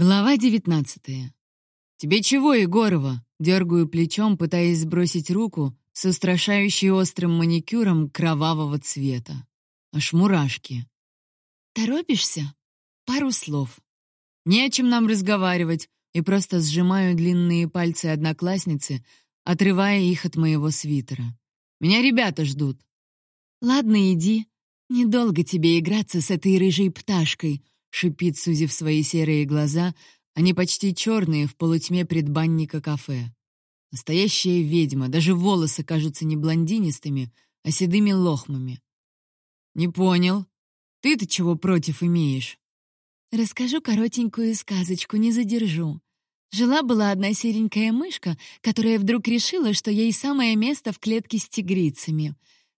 Глава девятнадцатая. «Тебе чего, Егорова?» Дергаю плечом, пытаясь сбросить руку с устрашающей острым маникюром кровавого цвета. Аж мурашки. «Торопишься? Пару слов». «Не о чем нам разговаривать», и просто сжимаю длинные пальцы одноклассницы, отрывая их от моего свитера. «Меня ребята ждут». «Ладно, иди. Недолго тебе играться с этой рыжей пташкой», — шипит, сузив свои серые глаза, они почти черные в полутьме предбанника кафе. Настоящая ведьма, даже волосы кажутся не блондинистыми, а седыми лохмами. «Не понял. Ты-то чего против имеешь?» «Расскажу коротенькую сказочку, не задержу. Жила-была одна серенькая мышка, которая вдруг решила, что ей самое место в клетке с тигрицами.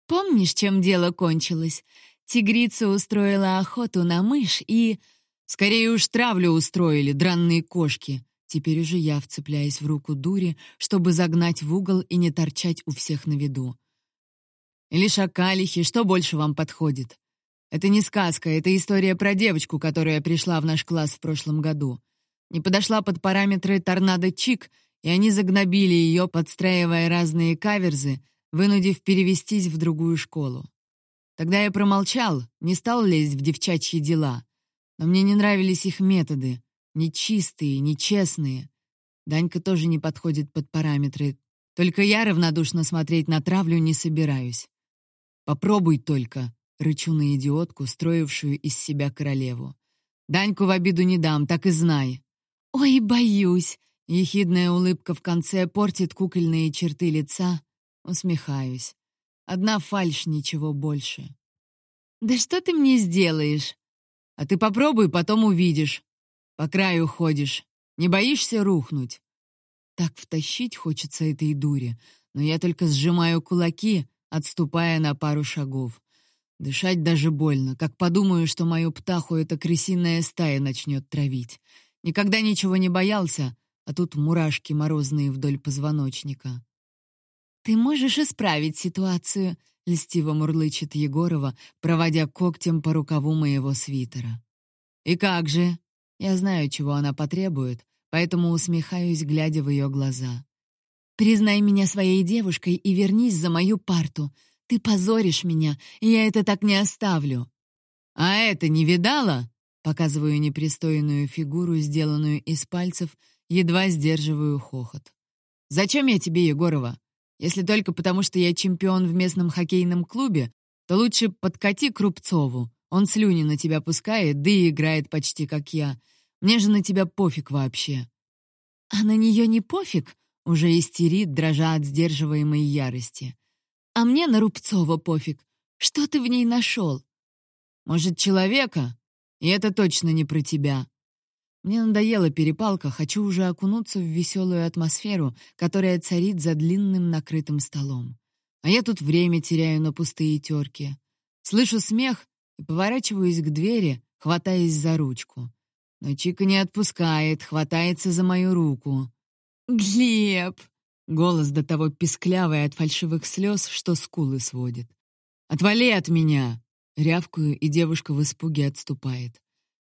Помнишь, чем дело кончилось? Тигрица устроила охоту на мышь и... Скорее уж травлю устроили, дранные кошки. Теперь уже я вцепляясь в руку дури, чтобы загнать в угол и не торчать у всех на виду. Или шакалихи, что больше вам подходит? Это не сказка, это история про девочку, которая пришла в наш класс в прошлом году. Не подошла под параметры торнадо Чик, и они загнобили ее, подстраивая разные каверзы, вынудив перевестись в другую школу. Тогда я промолчал, не стал лезть в девчачьи дела. Но мне не нравились их методы. Нечистые, нечестные. Данька тоже не подходит под параметры. Только я равнодушно смотреть на травлю не собираюсь. Попробуй только, рычу на идиотку, строившую из себя королеву. Даньку в обиду не дам, так и знай. Ой, боюсь. Ехидная улыбка в конце портит кукольные черты лица. Усмехаюсь. Одна фальшь, ничего больше. «Да что ты мне сделаешь?» «А ты попробуй, потом увидишь. По краю ходишь. Не боишься рухнуть?» Так втащить хочется этой дури, но я только сжимаю кулаки, отступая на пару шагов. Дышать даже больно, как подумаю, что мою птаху эта крысиная стая начнет травить. Никогда ничего не боялся, а тут мурашки морозные вдоль позвоночника. «Ты можешь исправить ситуацию», — льстиво мурлычет Егорова, проводя когтем по рукаву моего свитера. «И как же?» Я знаю, чего она потребует, поэтому усмехаюсь, глядя в ее глаза. «Признай меня своей девушкой и вернись за мою парту. Ты позоришь меня, и я это так не оставлю». «А это не видала?» Показываю непристойную фигуру, сделанную из пальцев, едва сдерживаю хохот. «Зачем я тебе, Егорова? Если только потому, что я чемпион в местном хоккейном клубе, то лучше подкати к Рубцову. Он слюни на тебя пускает, да и играет почти как я. Мне же на тебя пофиг вообще». «А на нее не пофиг?» — уже истерит, дрожа от сдерживаемой ярости. «А мне на Рубцова пофиг. Что ты в ней нашел?» «Может, человека? И это точно не про тебя. Мне надоела перепалка, хочу уже окунуться в веселую атмосферу, которая царит за длинным накрытым столом. А я тут время теряю на пустые терки. Слышу смех и поворачиваюсь к двери, хватаясь за ручку. Но Чика не отпускает, хватается за мою руку. «Глеб!» Голос до того писклявый от фальшивых слез, что скулы сводит. «Отвали от меня!» Рявкую, и девушка в испуге отступает.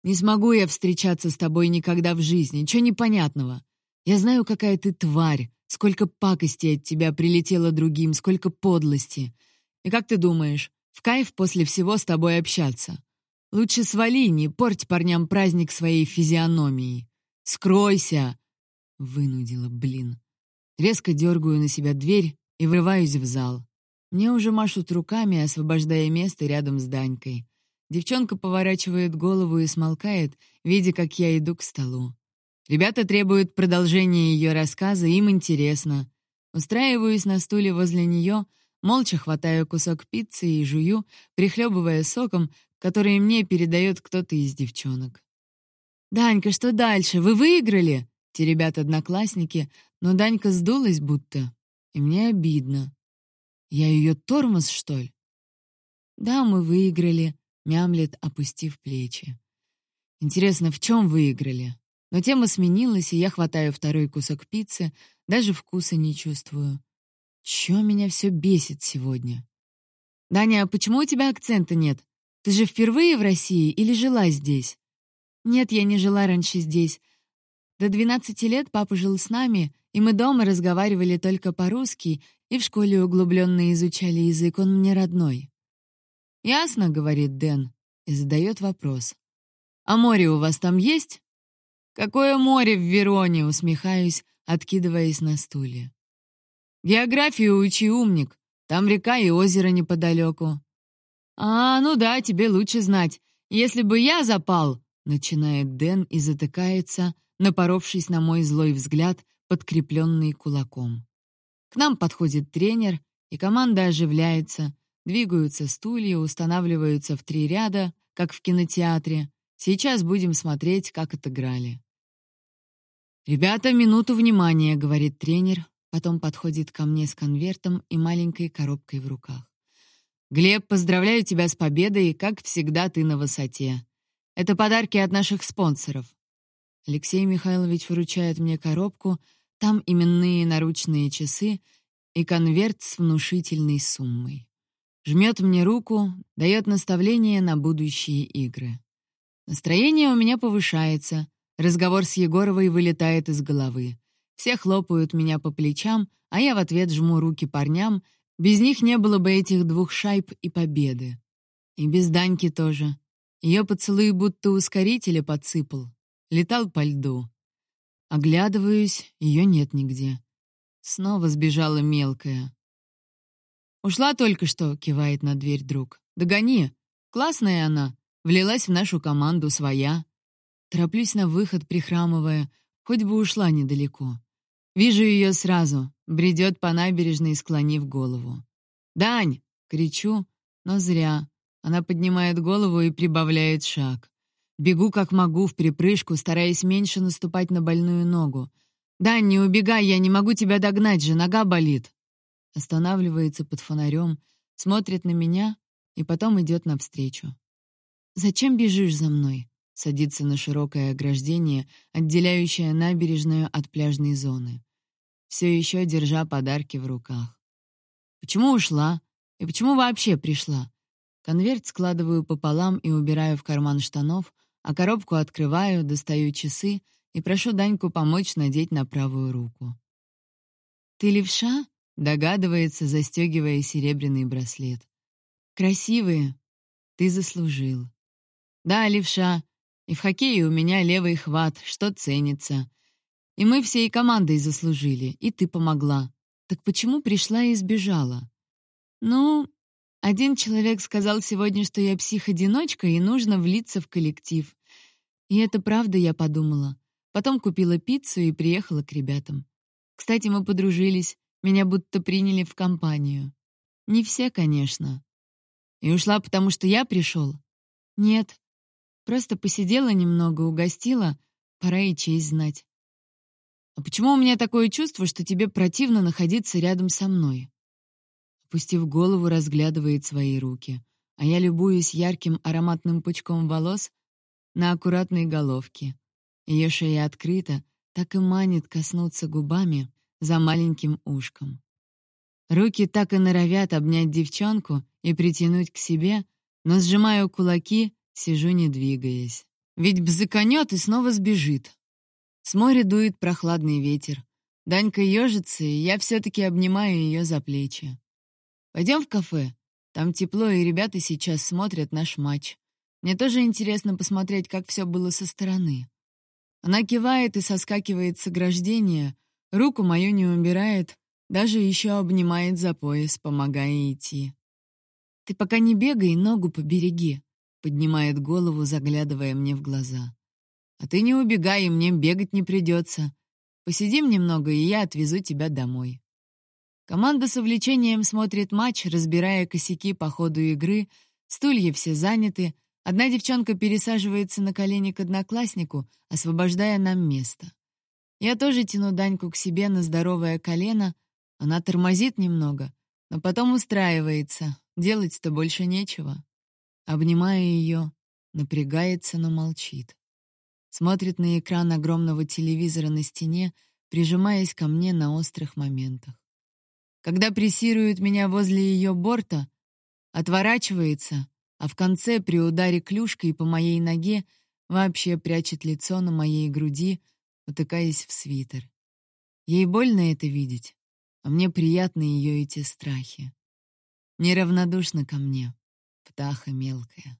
Не смогу я встречаться с тобой никогда в жизни, ничего непонятного. Я знаю, какая ты тварь, сколько пакости от тебя прилетело другим, сколько подлости. И как ты думаешь, в кайф после всего с тобой общаться? Лучше свали, не порть парням праздник своей физиономией. Скройся!» Вынудила, блин. Резко дергаю на себя дверь и врываюсь в зал. Мне уже машут руками, освобождая место рядом с Данькой. Девчонка поворачивает голову и смолкает, видя, как я иду к столу. Ребята требуют продолжения ее рассказа, им интересно. Устраиваюсь на стуле возле нее, молча хватаю кусок пиццы и жую, прихлебывая соком, который мне передает кто-то из девчонок. «Данька, что дальше? Вы выиграли?» Те ребята одноклассники, но Данька сдулась будто. И мне обидно. Я ее тормоз, что ли? «Да, мы выиграли», мямлет, опустив плечи. Интересно, в чем выиграли? Но тема сменилась, и я хватаю второй кусок пиццы, даже вкуса не чувствую. Чё меня все бесит сегодня? «Даня, а почему у тебя акцента нет? Ты же впервые в России или жила здесь?» «Нет, я не жила раньше здесь. До 12 лет папа жил с нами, и мы дома разговаривали только по-русски, и в школе углубленно изучали язык, он мне родной. «Ясно», — говорит Дэн, и задает вопрос. «А море у вас там есть?» «Какое море в Вероне?» — усмехаюсь, откидываясь на стуле. «Географию учи, умник. Там река и озеро неподалеку». «А, ну да, тебе лучше знать. Если бы я запал...» — начинает Дэн и затыкается, напоровшись на мой злой взгляд, подкрепленный кулаком. К нам подходит тренер, и команда оживляется, двигаются стулья, устанавливаются в три ряда, как в кинотеатре. Сейчас будем смотреть, как отыграли. «Ребята, минуту внимания», — говорит тренер, потом подходит ко мне с конвертом и маленькой коробкой в руках. «Глеб, поздравляю тебя с победой, как всегда ты на высоте. Это подарки от наших спонсоров». Алексей Михайлович вручает мне коробку, там именные наручные часы и конверт с внушительной суммой. Жмет мне руку, дает наставления на будущие игры. Настроение у меня повышается, разговор с Егоровой вылетает из головы. Все хлопают меня по плечам, а я в ответ жму руки парням без них не было бы этих двух шайб и победы. И без Даньки тоже. Ее поцелуй будто ускорители подсыпал. Летал по льду. Оглядываюсь, ее нет нигде. Снова сбежала мелкая. «Ушла только что», — кивает на дверь друг. «Догони. Классная она. Влилась в нашу команду, своя». Тороплюсь на выход, прихрамывая. Хоть бы ушла недалеко. Вижу ее сразу. Бредет по набережной, склонив голову. «Дань!» — кричу, но зря. Она поднимает голову и прибавляет шаг. Бегу как могу в припрыжку, стараясь меньше наступать на больную ногу. «Дань, не убегай, я не могу тебя догнать же, нога болит!» Останавливается под фонарем, смотрит на меня и потом идет навстречу. «Зачем бежишь за мной?» Садится на широкое ограждение, отделяющее набережную от пляжной зоны все еще держа подарки в руках. Почему ушла? И почему вообще пришла? Конверт складываю пополам и убираю в карман штанов, а коробку открываю, достаю часы и прошу Даньку помочь надеть на правую руку. «Ты левша?» — догадывается, застегивая серебряный браслет. «Красивые. Ты заслужил». «Да, левша. И в хоккее у меня левый хват, что ценится. И мы всей командой заслужили, и ты помогла. Так почему пришла и сбежала? Ну, один человек сказал сегодня, что я псих-одиночка и нужно влиться в коллектив. И это правда, я подумала. Потом купила пиццу и приехала к ребятам. Кстати, мы подружились, меня будто приняли в компанию. Не все, конечно. И ушла, потому что я пришел? Нет. Просто посидела немного, угостила, пора и честь знать. «А почему у меня такое чувство, что тебе противно находиться рядом со мной?» Опустив голову, разглядывает свои руки, а я любуюсь ярким ароматным пучком волос на аккуратной головке. Ее шея открыта, так и манит коснуться губами за маленьким ушком. Руки так и норовят обнять девчонку и притянуть к себе, но сжимаю кулаки, сижу не двигаясь. Ведь бзыканет и снова сбежит. С моря дует прохладный ветер. Данька ежится, и я все-таки обнимаю ее за плечи. Пойдем в кафе. Там тепло, и ребята сейчас смотрят наш матч. Мне тоже интересно посмотреть, как все было со стороны. Она кивает и соскакивает с ограждения, руку мою не убирает, даже еще обнимает за пояс, помогая идти. «Ты пока не бегай, ногу побереги», — поднимает голову, заглядывая мне в глаза. А ты не убегай, и мне бегать не придется. Посидим немного, и я отвезу тебя домой». Команда с увлечением смотрит матч, разбирая косяки по ходу игры, стулья все заняты, одна девчонка пересаживается на колени к однокласснику, освобождая нам место. Я тоже тяну Даньку к себе на здоровое колено, она тормозит немного, но потом устраивается, делать-то больше нечего. Обнимаю ее, напрягается, но молчит смотрит на экран огромного телевизора на стене, прижимаясь ко мне на острых моментах. Когда прессирует меня возле ее борта, отворачивается, а в конце при ударе клюшкой по моей ноге вообще прячет лицо на моей груди, утыкаясь в свитер. Ей больно это видеть, а мне приятны ее эти страхи. Неравнодушна ко мне, птаха мелкая.